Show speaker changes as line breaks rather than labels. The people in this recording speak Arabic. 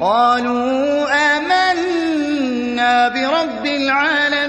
قالوا آمنا برب العالمين.